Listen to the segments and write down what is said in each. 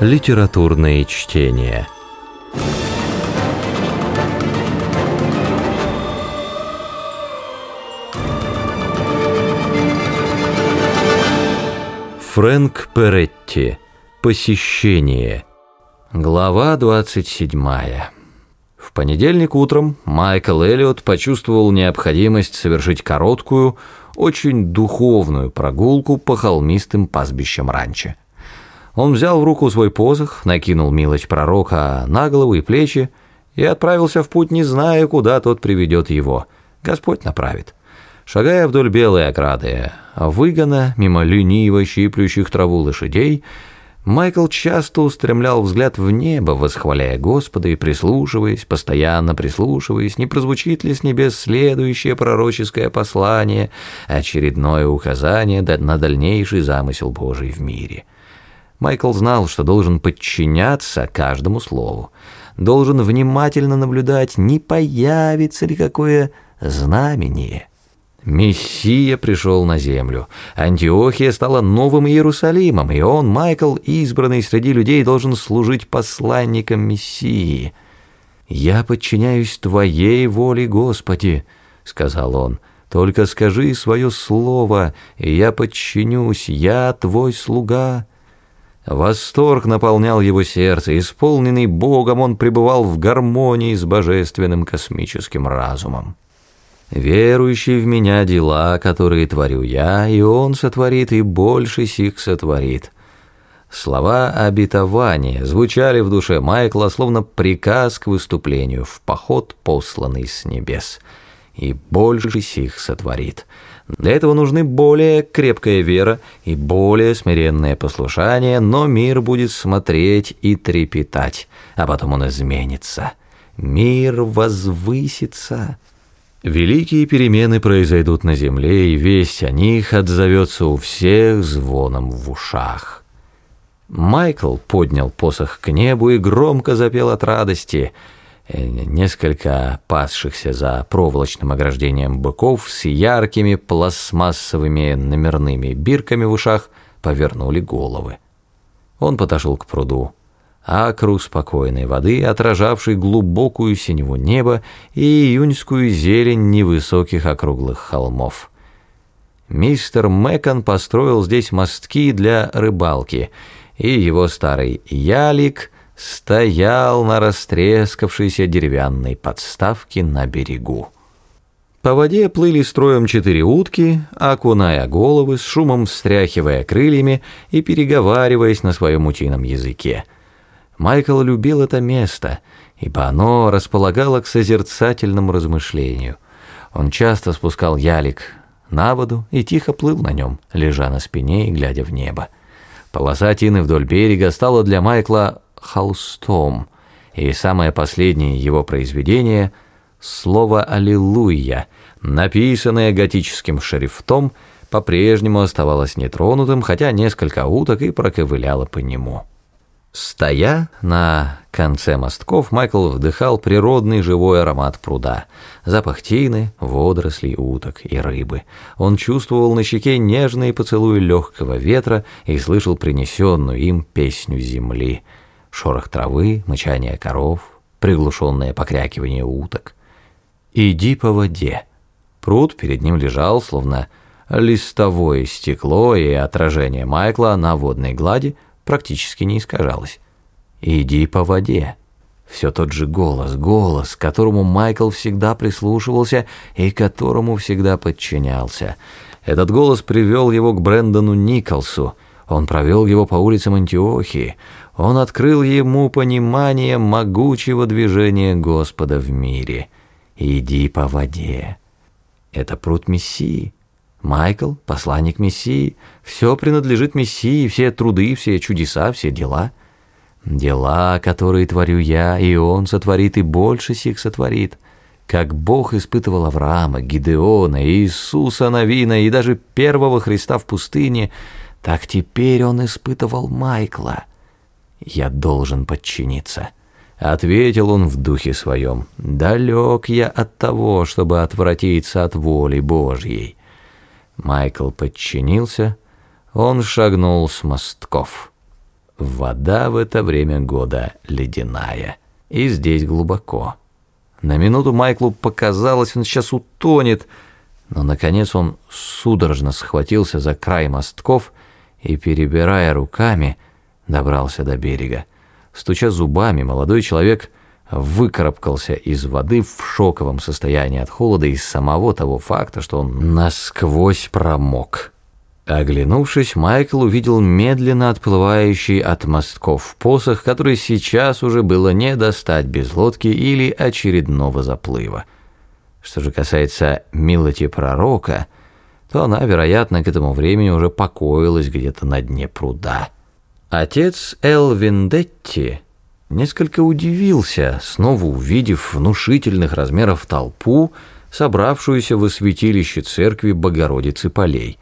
Литературные чтения. Фрэнк Перетти. Посещение. Глава 27. В понедельник утром Майкл Эллиот почувствовал необходимость совершить короткую, очень духовную прогулку по холмистым пастбищам ранчо. Он взял в руку свой посох, накинул милость пророка на голову и плечи и отправился в путь, не зная, куда тот приведет его. Господь направит. Шагая вдоль белой ограды выгона, мимо лениво щиплющих траву лошадей, Майкл часто устремлял взгляд в небо, восхваляя Господа и прислушиваясь, постоянно прислушиваясь, не прозвучит ли с небес следующее пророческое послание, очередное указание на дальнейший замысел Божий в мире. Майкл знал, что должен подчиняться каждому слову, должен внимательно наблюдать, не появится ли какое знамение. Мессия пришел на землю. Антиохия стала новым Иерусалимом, и он, Майкл, избранный среди людей, должен служить посланником Мессии. «Я подчиняюсь Твоей воле, Господи», — сказал он. «Только скажи свое слово, и я подчинюсь, я Твой слуга». Восторг наполнял его сердце, исполненный Богом, он пребывал в гармонии с божественным космическим разумом. «Верующий в меня дела, которые творю я, и он сотворит, и больше сих сотворит». Слова обетования звучали в душе Майкла, словно приказ к выступлению в поход, посланный с небес. «И больше сих сотворит». Для этого нужны более крепкая вера и более смиренное послушание, но мир будет смотреть и трепетать, а потом он изменится. Мир возвысится. Великие перемены произойдут на земле, и весть о них отзовется у всех звоном в ушах. Майкл поднял посох к небу и громко запел от радости — несколько пасшихся за проволочным ограждением быков с яркими пластмассовыми номерными бирками в ушах повернули головы. Он подошел к пруду. Акру спокойной воды, отражавшей глубокую синеву неба и июньскую зелень невысоких округлых холмов. Мистер Мэкон построил здесь мостки для рыбалки, и его старый ялик — стоял на растрескавшейся деревянной подставке на берегу. По воде плыли строем четыре утки, окуная головы, с шумом встряхивая крыльями и переговариваясь на своем утином языке. Майкл любил это место, ибо оно располагало к созерцательному размышлению. Он часто спускал ялик на воду и тихо плыл на нем, лежа на спине и глядя в небо. Полоса тины вдоль берега стала для Майкла холстом, и самое последнее его произведение — слово «Аллилуйя», написанное готическим шрифтом, по-прежнему оставалось нетронутым, хотя несколько уток и проковыляло по нему. Стоя на конце мостков, Майкл вдыхал природный живой аромат пруда, запах тины, водорослей, уток и рыбы. Он чувствовал на щеке нежные поцелуи легкого ветра и слышал принесенную им песню земли — шорох травы, мычание коров, приглушенное покрякивание уток. «Иди по воде». Пруд перед ним лежал, словно листовое стекло, и отражение Майкла на водной глади практически не искажалось. «Иди по воде». Все тот же голос, голос, к которому Майкл всегда прислушивался и которому всегда подчинялся. Этот голос привел его к Брэндону Николсу. Он провел его по улицам Антиохии он открыл ему понимание могучего движения Господа в мире. «Иди по воде». Это пруд Мессии. Майкл, посланник Мессии, все принадлежит Мессии, все труды, все чудеса, все дела. Дела, которые творю я, и он сотворит, и больше сих сотворит. Как Бог испытывал Авраама, Гидеона, Иисуса Навина и даже первого Христа в пустыне, так теперь он испытывал Майкла. «Я должен подчиниться». Ответил он в духе своем, «Далек я от того, чтобы отвратиться от воли Божьей». Майкл подчинился, он шагнул с мостков. Вода в это время года ледяная, и здесь глубоко. На минуту Майклу показалось, он сейчас утонет, но, наконец, он судорожно схватился за край мостков и, перебирая руками, добрался до берега. Стуча зубами, молодой человек выкарабкался из воды в шоковом состоянии от холода и самого того факта, что он насквозь промок. Оглянувшись, Майкл увидел медленно отплывающий от мостков посох, который сейчас уже было не достать без лодки или очередного заплыва. Что же касается милоти пророка, то она, вероятно, к этому времени уже покоилась где-то на дне пруда. Отец Элвин Детти несколько удивился, снова увидев внушительных размеров толпу, собравшуюся в святилище церкви Богородицы Полей.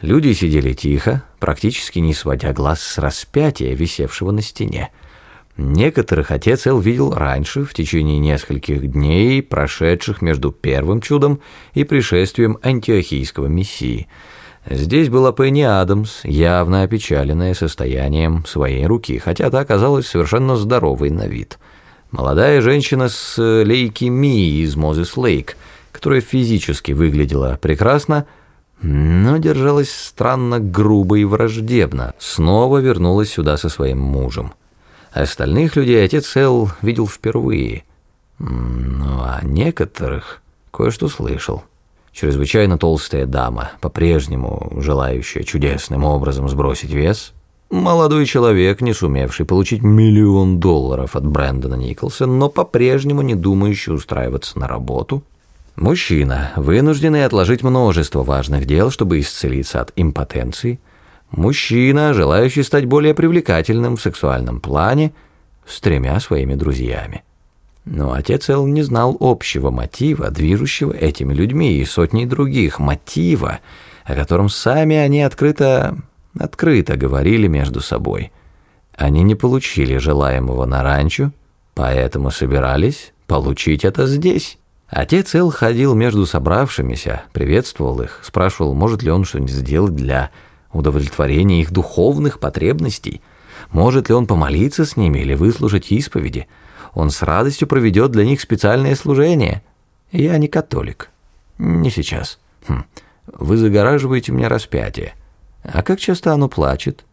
Люди сидели тихо, практически не сводя глаз с распятия, висевшего на стене. Некоторых отец Эл видел раньше, в течение нескольких дней, прошедших между первым чудом и пришествием антиохийского мессии. Здесь была Пенни Адамс, явно опечаленная состоянием своей руки, хотя та оказалась совершенно здоровой на вид. Молодая женщина с лейкемией из Мозес Лейк, которая физически выглядела прекрасно, но держалась странно грубо и враждебно, снова вернулась сюда со своим мужем. Остальных людей отец Эл видел впервые. Ну, а некоторых кое-что слышал. Чрезвычайно толстая дама, по-прежнему желающая чудесным образом сбросить вес. Молодой человек, не сумевший получить миллион долларов от Брэндона Николса, но по-прежнему не думающий устраиваться на работу. Мужчина, вынужденный отложить множество важных дел, чтобы исцелиться от импотенции – Мужчина, желающий стать более привлекательным в сексуальном плане, с тремя своими друзьями. Но отец Эл не знал общего мотива, движущего этими людьми и сотней других, мотива, о котором сами они открыто, открыто говорили между собой. Они не получили желаемого на ранчо, поэтому собирались получить это здесь. Отец Эл ходил между собравшимися, приветствовал их, спрашивал, может ли он что-нибудь сделать для удовлетворение их духовных потребностей. Может ли он помолиться с ними или выслушать исповеди? Он с радостью проведет для них специальное служение. Я не католик. Не сейчас. Хм. Вы загораживаете мне распятие. А как часто оно плачет?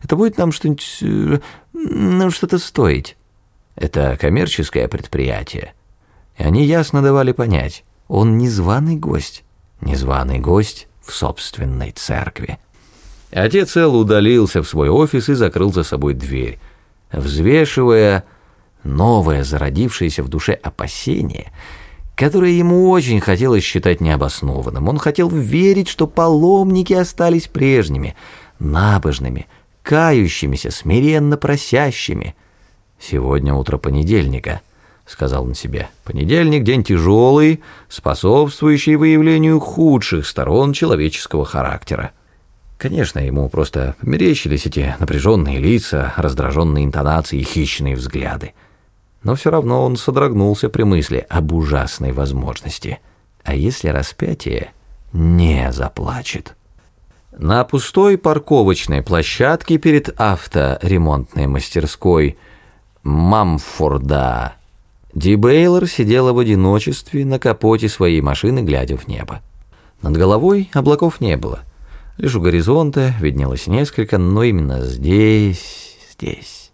Это будет нам что-нибудь... Ну, что-то стоить. Это коммерческое предприятие. И они ясно давали понять, он незваный гость. Незваный гость в собственной церкви. Отец Эл удалился в свой офис и закрыл за собой дверь, взвешивая новое зародившееся в душе опасение, которое ему очень хотелось считать необоснованным. Он хотел верить, что паломники остались прежними, набожными, кающимися, смиренно просящими. «Сегодня утро понедельника», — сказал он себе. «Понедельник — день тяжелый, способствующий выявлению худших сторон человеческого характера». Конечно, ему просто мерещились эти напряженные лица, раздраженные интонации и хищные взгляды. Но все равно он содрогнулся при мысли об ужасной возможности. А если распятие не заплачет? На пустой парковочной площадке перед авторемонтной мастерской Мамфорда Ди Бейлор сидела в одиночестве на капоте своей машины, глядя в небо. Над головой облаков не было – Лишь у горизонта виднелось несколько, но именно здесь, здесь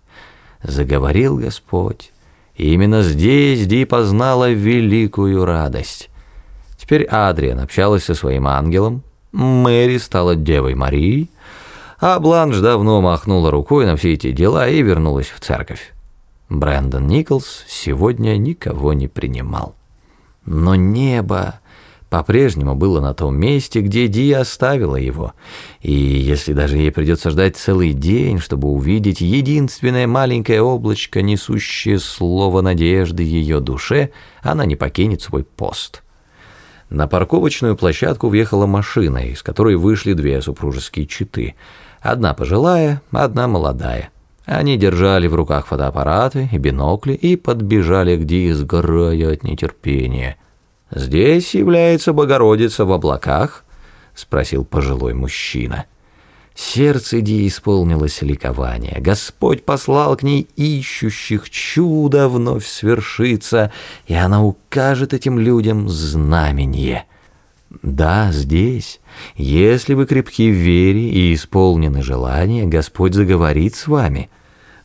заговорил Господь. И именно здесь Ди познала великую радость. Теперь Адриан общалась со своим ангелом, Мэри стала Девой Марией, а Бланш давно махнула рукой на все эти дела и вернулась в церковь. Брэндон Николс сегодня никого не принимал. Но небо по-прежнему было на том месте, где Ди оставила его. И если даже ей придется ждать целый день, чтобы увидеть единственное маленькое облачко, несущее слово надежды ее душе, она не покинет свой пост. На парковочную площадку въехала машина, из которой вышли две супружеские читы. Одна пожилая, одна молодая. Они держали в руках фотоаппараты и бинокли и подбежали к Ди, сгорая от нетерпения – «Здесь является Богородица в облаках?» — спросил пожилой мужчина. Сердце Ди исполнилось ликование. Господь послал к ней ищущих, чудо вновь свершится, и она укажет этим людям знамение. Да, здесь, если вы крепки в вере и исполнены желания, Господь заговорит с вами.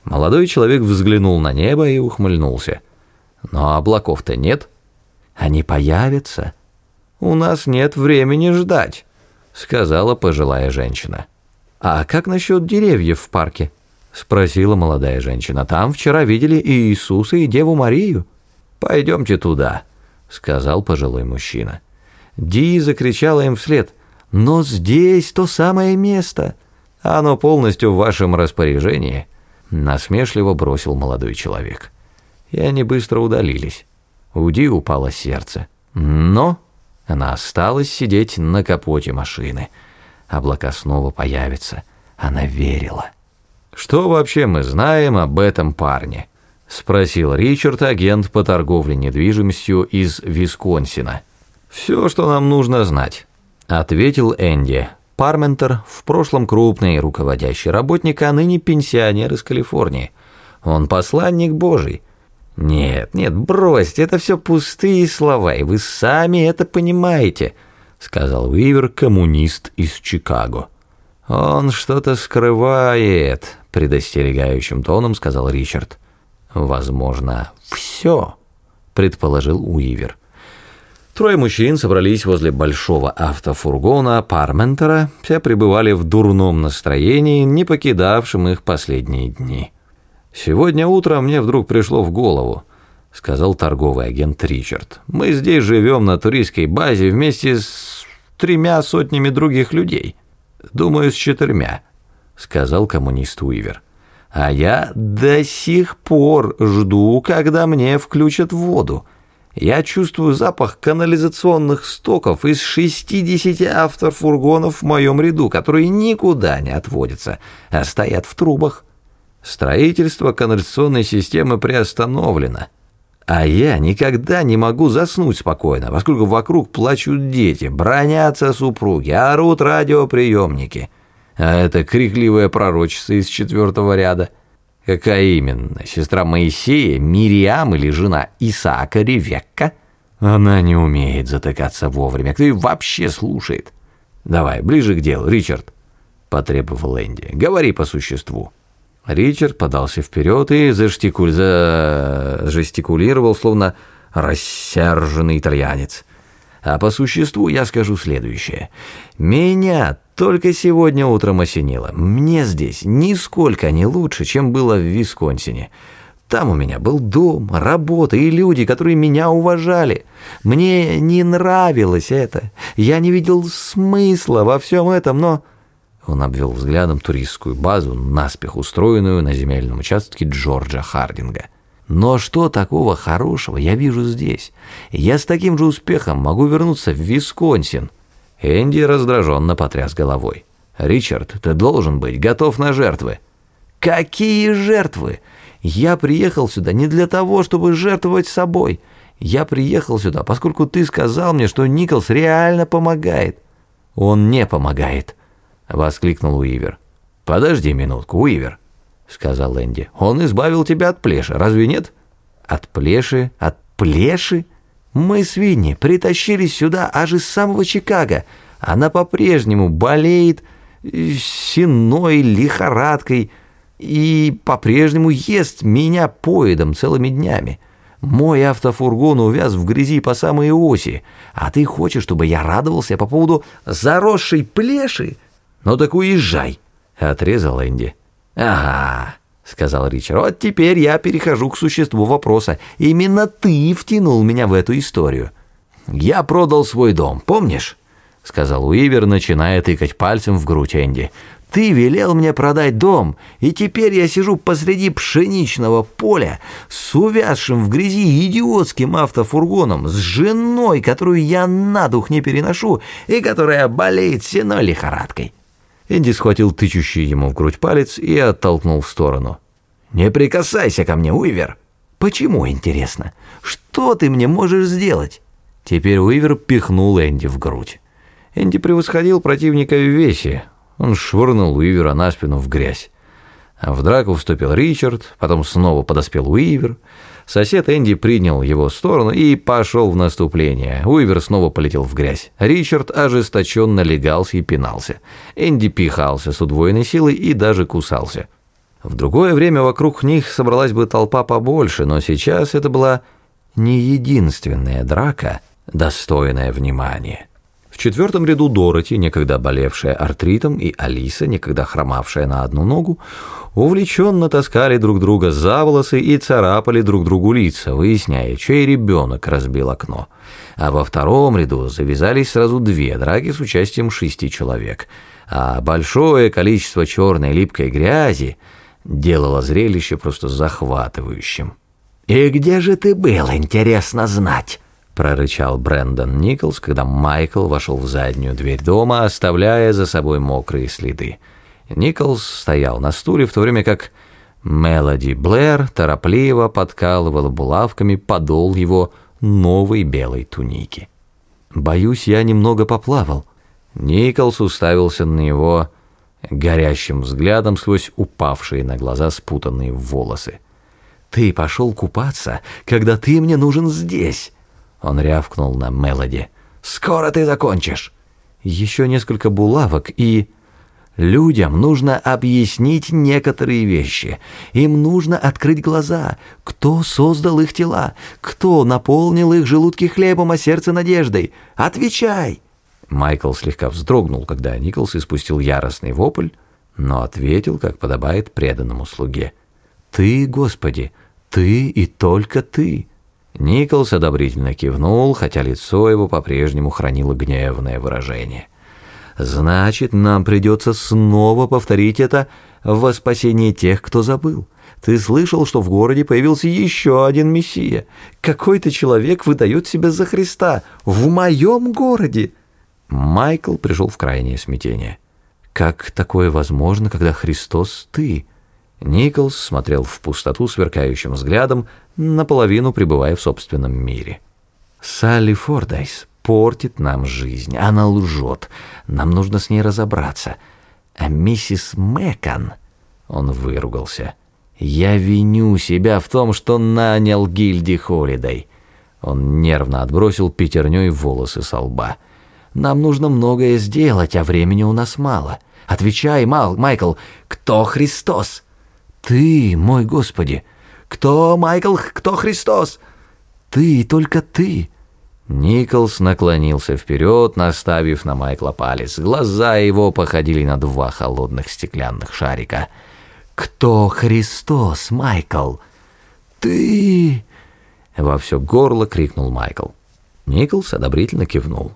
Молодой человек взглянул на небо и ухмыльнулся. Но облаков-то нет. Они появятся. У нас нет времени ждать, сказала пожилая женщина. «А как насчет деревьев в парке?» — спросила молодая женщина. «Там вчера видели и Иисуса, и Деву Марию». «Пойдемте туда», — сказал пожилой мужчина. Ди закричала им вслед. «Но здесь то самое место. Оно полностью в вашем распоряжении», — насмешливо бросил молодой человек. И они быстро удалились. У Ди упало сердце. Но она осталась сидеть на капоте машины — облака снова появятся. Она верила. «Что вообще мы знаем об этом парне?» – спросил Ричард, агент по торговле недвижимостью из Висконсина. «Все, что нам нужно знать», – ответил Энди. Парментер, в прошлом крупный руководящий работник, а ныне пенсионер из Калифорнии. Он посланник Божий. Нет, нет, бросьте, это все пустые слова, и вы сами это понимаете – сказал Уивер, коммунист из Чикаго. «Он что-то скрывает», — предостерегающим тоном сказал Ричард. «Возможно, все», — предположил Уивер. Трое мужчин собрались возле большого автофургона Парментера, все пребывали в дурном настроении, не покидавшем их последние дни. «Сегодня утром мне вдруг пришло в голову», — сказал торговый агент Ричард. «Мы здесь живем на туристской базе вместе с тремя сотнями других людей. Думаю, с четырьмя», — сказал коммунист Уивер. «А я до сих пор жду, когда мне включат воду. Я чувствую запах канализационных стоков из 60 автофургонов в моем ряду, которые никуда не отводятся, а стоят в трубах. Строительство канализационной системы приостановлено». А я никогда не могу заснуть спокойно, поскольку вокруг плачут дети, бронятся супруги, орут радиоприемники. А это крикливая пророчица из четвертого ряда. Какая именно? Сестра Моисея, Мириам или жена Исаака Ревекка? Она не умеет затыкаться вовремя. Кто ее вообще слушает? Давай, ближе к делу, Ричард, потребовал Энди. Говори по существу. Ричард подался вперед и заштикуль... зажестикулировал, словно рассерженный итальянец. А по существу я скажу следующее. Меня только сегодня утром осенило. Мне здесь нисколько не лучше, чем было в Висконсине. Там у меня был дом, работа и люди, которые меня уважали. Мне не нравилось это. Я не видел смысла во всем этом, но... Он обвел взглядом туристскую базу, наспех устроенную на земельном участке Джорджа Хардинга. Но что такого хорошего я вижу здесь? Я с таким же успехом могу вернуться в Висконсин. Энди раздраженно потряс головой. «Ричард, ты должен быть готов на жертвы». «Какие жертвы? Я приехал сюда не для того, чтобы жертвовать собой. Я приехал сюда, поскольку ты сказал мне, что Николс реально помогает». «Он не помогает», — воскликнул Уивер. «Подожди минутку, Уивер», — сказал Энди. «Он избавил тебя от плеши, разве нет?» «От плеши? От плеши? Мы с Винни притащились сюда аж из самого Чикаго. Она по-прежнему болеет синой лихорадкой и по-прежнему ест меня поедом целыми днями. Мой автофургон увяз в грязи по самые оси, а ты хочешь, чтобы я радовался по поводу заросшей плеши?» «Ну так уезжай», — отрезал Энди. «Ага», — сказал Ричард. «Вот теперь я перехожу к существу вопроса. Именно ты втянул меня в эту историю». «Я продал свой дом, помнишь?» — сказал Уивер, начиная тыкать пальцем в грудь Энди. «Ты велел мне продать дом, и теперь я сижу посреди пшеничного поля с увязшим в грязи идиотским автофургоном, с женой, которую я на дух не переношу и которая болеет сеной лихорадкой». Энди схватил тычущий ему в грудь палец и оттолкнул в сторону. «Не прикасайся ко мне, Уивер!» «Почему, интересно? Что ты мне можешь сделать?» Теперь Уивер пихнул Энди в грудь. Энди превосходил противника в весе. Он швырнул Уивера на спину в грязь. В драку вступил Ричард, потом снова подоспел Уивер. Сосед Энди принял его сторону и пошел в наступление. Уивер снова полетел в грязь. Ричард ожесточенно легался и пинался. Энди пихался с удвоенной силой и даже кусался. В другое время вокруг них собралась бы толпа побольше, но сейчас это была не единственная драка, достойная внимания. В четвертом ряду Дороти, некогда болевшая артритом, и Алиса, некогда хромавшая на одну ногу, увлеченно таскали друг друга за волосы и царапали друг другу лица, выясняя, чей ребенок разбил окно. А во втором ряду завязались сразу две драки с участием шести человек, а большое количество черной липкой грязи делало зрелище просто захватывающим. «И где же ты был, интересно знать?» Прорычал Брэндон Николс, когда Майкл вошел в заднюю дверь дома, оставляя за собой мокрые следы. Николс стоял на стуле, в то время как Мелоди Блэр торопливо подкалывала булавками подол его новой белой туники. «Боюсь, я немного поплавал». Николс уставился на него горящим взглядом сквозь упавшие на глаза спутанные волосы. «Ты пошел купаться, когда ты мне нужен здесь!» Он рявкнул на Мелоди. «Скоро ты закончишь!» «Еще несколько булавок и...» Людям нужно объяснить некоторые вещи. Им нужно открыть глаза. Кто создал их тела? Кто наполнил их желудки хлебом, а сердце надеждой? Отвечай!» Майкл слегка вздрогнул, когда Николс испустил яростный вопль, но ответил, как подобает преданному слуге. «Ты, Господи, ты и только ты!» Николс одобрительно кивнул, хотя лицо его по-прежнему хранило гневное выражение. «Значит, нам придется снова повторить это во спасение тех, кто забыл. Ты слышал, что в городе появился еще один мессия? Какой-то человек выдает себя за Христа в моем городе!» Майкл пришел в крайнее смятение. «Как такое возможно, когда Христос ты?» Николс смотрел в пустоту сверкающим взглядом, наполовину пребывая в собственном мире. «Салли Фордайс портит нам жизнь, она лжет, нам нужно с ней разобраться. А миссис Мэкон...» Он выругался. «Я виню себя в том, что нанял Гильди Холидей». Он нервно отбросил пятерней волосы со лба. «Нам нужно многое сделать, а времени у нас мало. Отвечай, Мал, Майкл, кто Христос?» «Ты, мой Господи! Кто, Майкл, кто Христос? Ты, только ты!» Николс наклонился вперед, наставив на Майкла палец. Глаза его походили на два холодных стеклянных шарика. «Кто Христос, Майкл?» «Ты!» Во все горло крикнул Майкл. Николс одобрительно кивнул.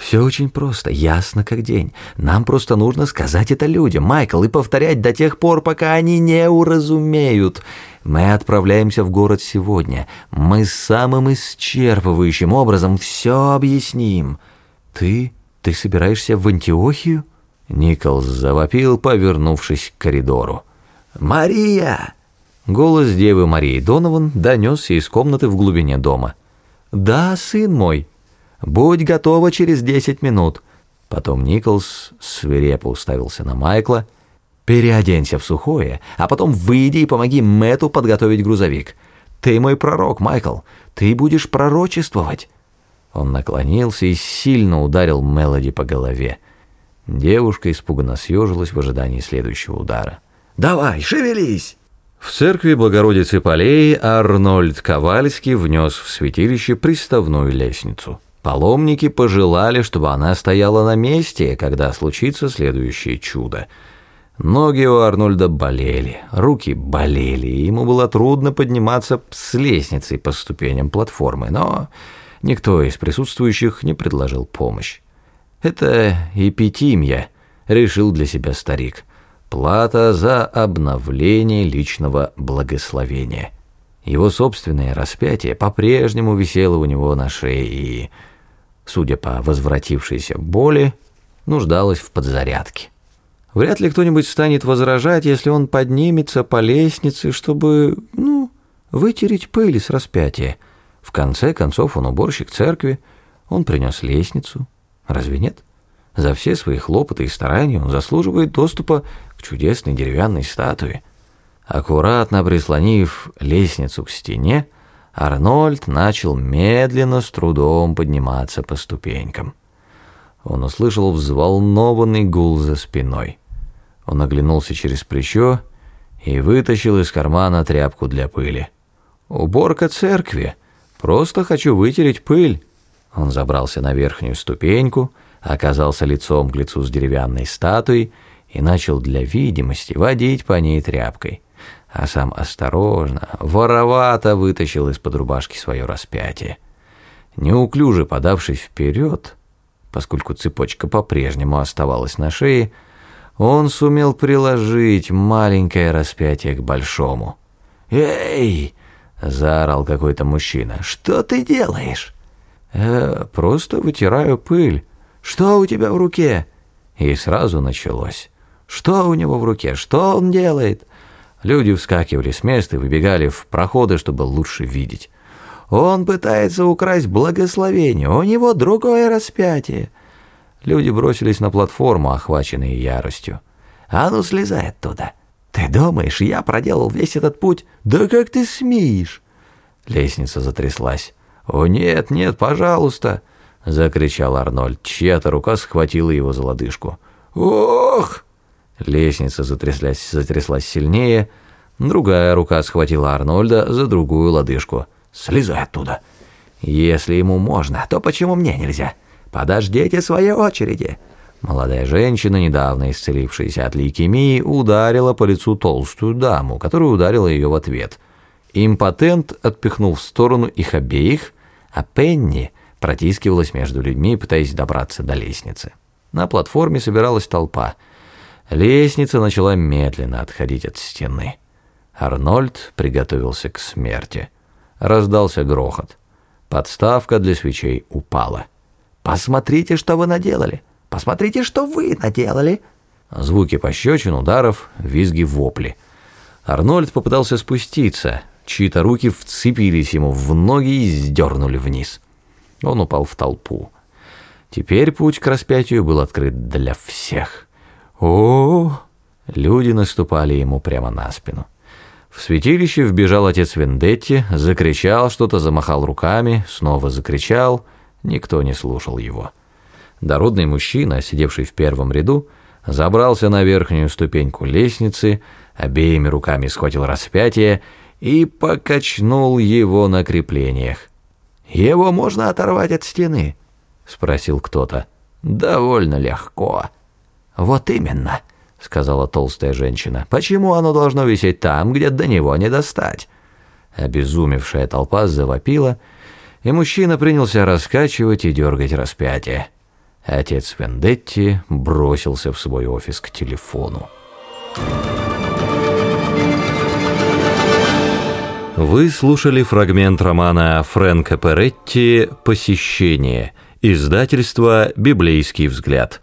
Все очень просто, ясно как день. Нам просто нужно сказать это людям, Майкл, и повторять до тех пор, пока они не уразумеют. Мы отправляемся в город сегодня. Мы самым исчерпывающим образом все объясним. Ты... ты собираешься в Антиохию? Николс завопил, повернувшись к коридору. «Мария!» Голос девы Марии Донован донесся из комнаты в глубине дома. «Да, сын мой», Будь готова через десять минут». Потом Николс свирепо уставился на Майкла. «Переоденься в сухое, а потом выйди и помоги Мэту подготовить грузовик. Ты мой пророк, Майкл, ты будешь пророчествовать». Он наклонился и сильно ударил Мелоди по голове. Девушка испуганно съежилась в ожидании следующего удара. «Давай, шевелись!» В церкви Богородицы Полей Арнольд Ковальский внес в святилище приставную лестницу. Паломники пожелали, чтобы она стояла на месте, когда случится следующее чудо. Ноги у Арнольда болели, руки болели, и ему было трудно подниматься с лестницей по ступеням платформы, но никто из присутствующих не предложил помощь. «Это эпитимия», — решил для себя старик. «Плата за обновление личного благословения». Его собственное распятие по-прежнему висело у него на шее и судя по возвратившейся боли, нуждалась в подзарядке. Вряд ли кто-нибудь станет возражать, если он поднимется по лестнице, чтобы, ну, вытереть пыль с распятия. В конце концов он уборщик церкви, он принес лестницу. Разве нет? За все свои хлопоты и старания он заслуживает доступа к чудесной деревянной статуе. Аккуратно прислонив лестницу к стене, Арнольд начал медленно с трудом подниматься по ступенькам. Он услышал взволнованный гул за спиной. Он оглянулся через плечо и вытащил из кармана тряпку для пыли. «Уборка церкви. Просто хочу вытереть пыль». Он забрался на верхнюю ступеньку, оказался лицом к лицу с деревянной статуей и начал для видимости водить по ней тряпкой, а сам осторожно, воровато вытащил из-под рубашки свое распятие. Неуклюже подавшись вперед, поскольку цепочка по-прежнему оставалась на шее, он сумел приложить маленькое распятие к большому. «Эй!» – заорал какой-то мужчина. «Что ты делаешь?» «Э, «Просто вытираю пыль. Что у тебя в руке?» И сразу началось. «Что у него в руке? Что он делает?» Люди вскакивали с места и выбегали в проходы, чтобы лучше видеть. «Он пытается украсть благословение, у него другое распятие. Люди бросились на платформу, охваченные яростью. «А ну, слезай оттуда! Ты думаешь, я проделал весь этот путь? Да как ты смеешь?» Лестница затряслась. «О, нет, нет, пожалуйста!» — закричал Арнольд. Чья-то рука схватила его за лодыжку. «Ох!» Лестница затряслась, затряслась сильнее. Другая рука схватила Арнольда за другую лодыжку. «Слезай оттуда!» «Если ему можно, то почему мне нельзя?» «Подождите своей очереди!» Молодая женщина, недавно исцелившаяся от лейкемии, ударила по лицу толстую даму, которая ударила ее в ответ. Импотент отпихнул в сторону их обеих, а Пенни протискивалась между людьми, пытаясь добраться до лестницы. На платформе собиралась толпа. Лестница начала медленно отходить от стены. Арнольд приготовился к смерти. Раздался грохот. Подставка для свечей упала. «Посмотрите, что вы наделали! Посмотрите, что вы наделали!» Звуки пощечин, ударов, визги, вопли. Арнольд попытался спуститься. Чьи-то руки вцепились ему в ноги и сдернули вниз. Он упал в толпу. Теперь путь к распятию был открыт для всех. О! Люди наступали ему прямо на спину. В святилище вбежал отец Вендетти, закричал что-то, замахал руками, снова закричал — Никто не слушал его. Дородный мужчина, сидевший в первом ряду, забрался на верхнюю ступеньку лестницы, обеими руками схватил распятие и покачнул его на креплениях. «Его можно оторвать от стены?» — спросил кто-то. «Довольно легко». «Вот именно», — сказала толстая женщина. «Почему оно должно висеть там, где до него не достать?» Обезумевшая толпа завопила — и мужчина принялся раскачивать и дергать распятие. Отец Вендетти бросился в свой офис к телефону. Вы слушали фрагмент романа Фрэнка Перетти «Посещение», издательство «Библейский взгляд».